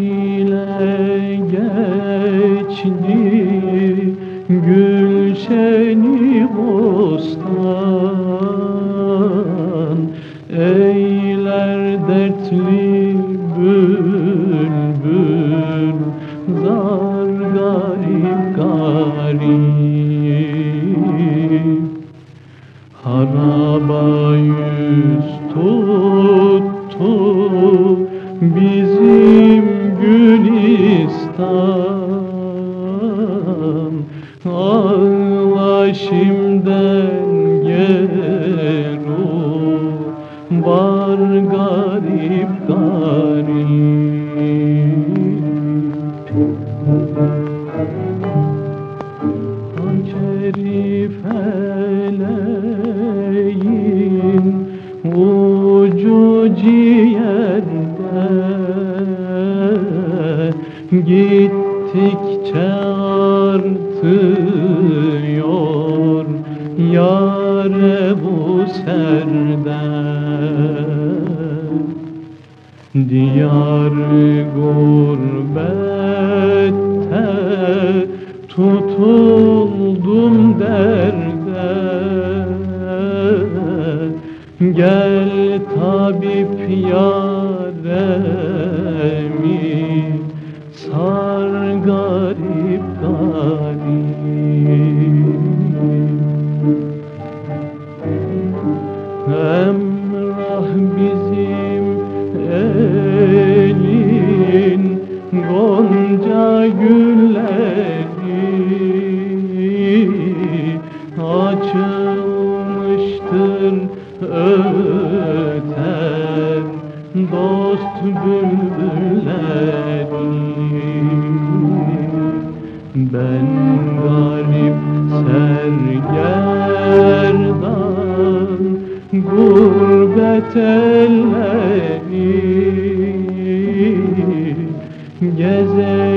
ile geçti gülşeni bostan. Eyler dertli bülbül zar garip garip Haraba yüz tuttu bir Gülistan Ağla şimdiden Gittikçe artıyor. Yare bu serde. Diyar gurbette tutuldum derde. Gel tabip yaremi açılmıştır öter dost bülbülleri ben garip sergerdan gurbet elleri Gezeyim